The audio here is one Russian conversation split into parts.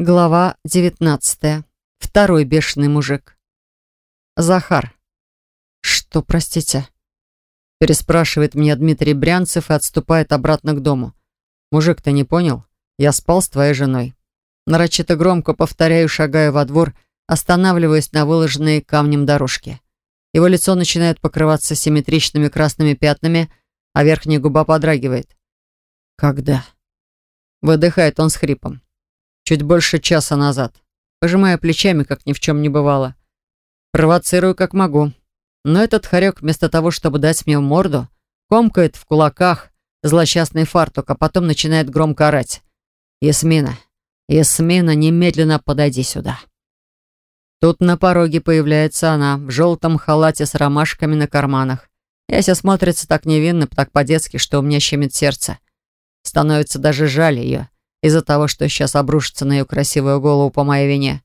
Глава 19. Второй бешеный мужик. Захар. Что, простите? Переспрашивает меня Дмитрий Брянцев и отступает обратно к дому. Мужик, ты не понял? Я спал с твоей женой. Нарочито громко повторяю, шагая во двор, останавливаясь на выложенной камнем дорожке. Его лицо начинает покрываться симметричными красными пятнами, а верхняя губа подрагивает. Когда? Выдыхает он с хрипом. Чуть больше часа назад. Пожимая плечами, как ни в чем не бывало. Провоцирую, как могу. Но этот хорек, вместо того, чтобы дать мне морду, комкает в кулаках злосчастный фартук, а потом начинает громко орать. «Ясмина, Ясмина, немедленно подойди сюда». Тут на пороге появляется она, в желтом халате с ромашками на карманах. Яся смотрится так невинно, так по-детски, что у меня щемит сердце. Становится даже жаль ее из-за того, что сейчас обрушится на ее красивую голову по моей вине.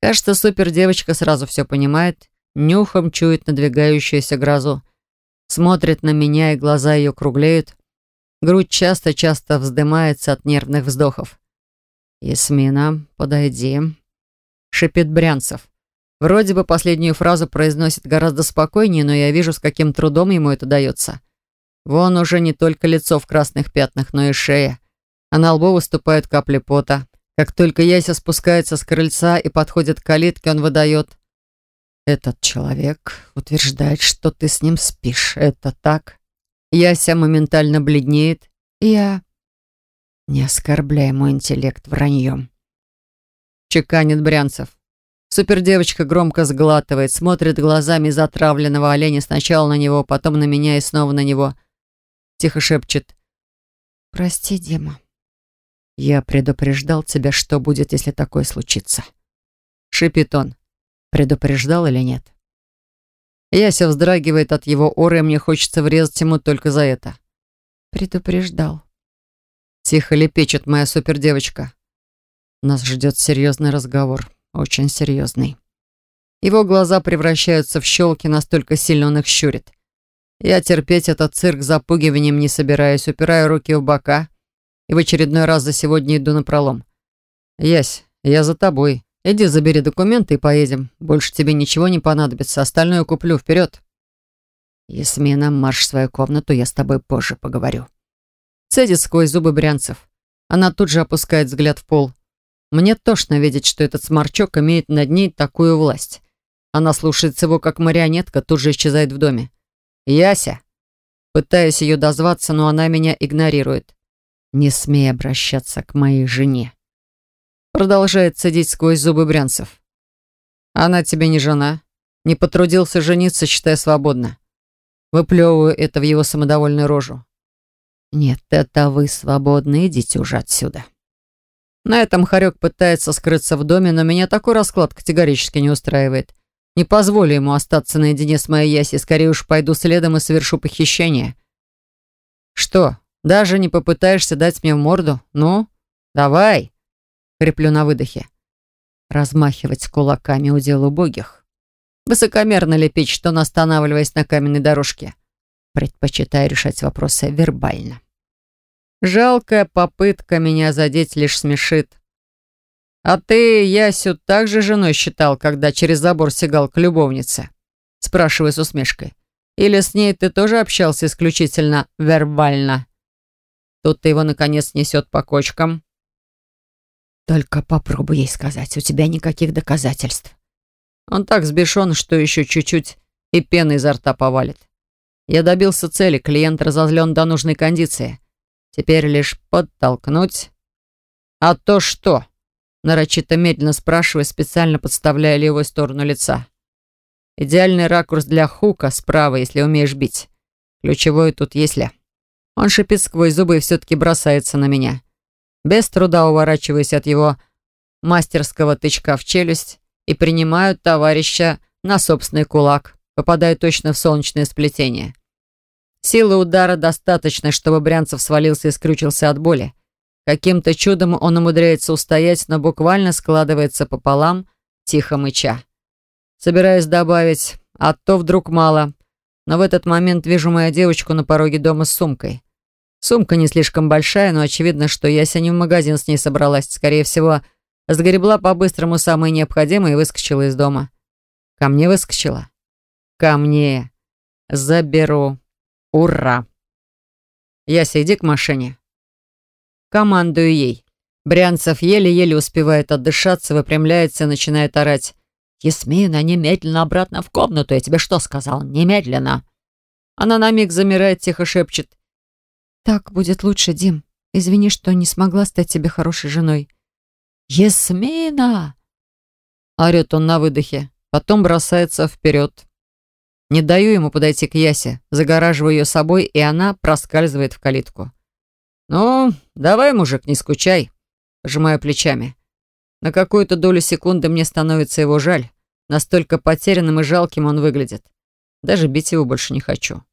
Кажется, супер-девочка сразу все понимает, нюхом чует надвигающуюся грозу. Смотрит на меня, и глаза ее круглеют. Грудь часто-часто вздымается от нервных вздохов. «Ясмина, подойди», — шипит Брянцев. Вроде бы последнюю фразу произносит гораздо спокойнее, но я вижу, с каким трудом ему это дается. Вон уже не только лицо в красных пятнах, но и шея а на лбу выступают капли пота. Как только Яся спускается с крыльца и подходит к калитке, он выдает. «Этот человек утверждает, что ты с ним спишь. Это так?» Яся моментально бледнеет. «Я...» «Не оскорбляй мой интеллект враньем», — чеканит Брянцев. Супердевочка громко сглатывает, смотрит глазами затравленного оленя сначала на него, потом на меня и снова на него. Тихо шепчет. «Прости, Дима». «Я предупреждал тебя, что будет, если такое случится». Шипит он. Предупреждал или нет? Яся вздрагивает от его оры, и мне хочется врезать ему только за это. «Предупреждал». Тихо лепечет моя супердевочка. Нас ждет серьезный разговор. Очень серьезный. Его глаза превращаются в щелки, настолько сильно он их щурит. Я терпеть этот цирк запугиванием не собираюсь, упираю руки в бока и в очередной раз за сегодня иду на пролом. «Ясь, я за тобой. Иди забери документы и поедем. Больше тебе ничего не понадобится. Остальное куплю. Вперед!» «Ясмина, марш в свою комнату, я с тобой позже поговорю». Цедит сквозь зубы Брянцев. Она тут же опускает взгляд в пол. Мне тошно видеть, что этот сморчок имеет над ней такую власть. Она слушается его, как марионетка, тут же исчезает в доме. «Яся!» Пытаюсь ее дозваться, но она меня игнорирует. «Не смей обращаться к моей жене». Продолжает цедить сквозь зубы Брянцев. «Она тебе не жена. Не потрудился жениться, считай свободно». Выплевываю это в его самодовольную рожу. «Нет, это вы свободны, идите уже отсюда». На этом Харек пытается скрыться в доме, но меня такой расклад категорически не устраивает. Не позволю ему остаться наедине с моей Ясей, скорее уж пойду следом и совершу похищение. «Что, даже не попытаешься дать мне в морду? Ну, давай!» Хриплю на выдохе. Размахивать кулаками удел убогих. Высокомерно лепить, что останавливаясь на каменной дорожке. Предпочитаю решать вопросы вербально. Жалкая попытка меня задеть лишь смешит. «А ты Ясю также женой считал, когда через забор сигал к любовнице?» Спрашиваю с усмешкой. «Или с ней ты тоже общался исключительно вербально?» Тут-то его, наконец, несет по кочкам. «Только попробуй ей сказать, у тебя никаких доказательств». Он так сбешен, что еще чуть-чуть и пена изо рта повалит. Я добился цели, клиент разозлен до нужной кондиции. Теперь лишь подтолкнуть. «А то что?» Нарочито медленно спрашивая, специально подставляя левую сторону лица. Идеальный ракурс для хука справа, если умеешь бить. Ключевое тут если. Он шипит сквозь зубы и все-таки бросается на меня. Без труда уворачиваясь от его мастерского тычка в челюсть и принимаю товарища на собственный кулак, попадая точно в солнечное сплетение. Силы удара достаточно, чтобы Брянцев свалился и скрючился от боли. Каким-то чудом он умудряется устоять, но буквально складывается пополам, тихо мыча. Собираюсь добавить, а то вдруг мало. Но в этот момент вижу мою девочку на пороге дома с сумкой. Сумка не слишком большая, но очевидно, что Яся не в магазин с ней собралась. Скорее всего, Сгребла по-быстрому самое необходимое и выскочила из дома. Ко мне выскочила. Ко мне. Заберу. Ура. Яся, иди к машине. Командую ей. Брянцев еле-еле успевает отдышаться, выпрямляется и начинает орать. «Ясмина, немедленно обратно в комнату! Я тебе что сказал? Немедленно!» Она на миг замирает, тихо шепчет. «Так будет лучше, Дим. Извини, что не смогла стать тебе хорошей женой». «Ясмина!» Орет он на выдохе, потом бросается вперед. Не даю ему подойти к Ясе, загораживаю ее собой, и она проскальзывает в калитку. «Ну, давай, мужик, не скучай», — пожимаю плечами. На какую-то долю секунды мне становится его жаль. Настолько потерянным и жалким он выглядит. Даже бить его больше не хочу.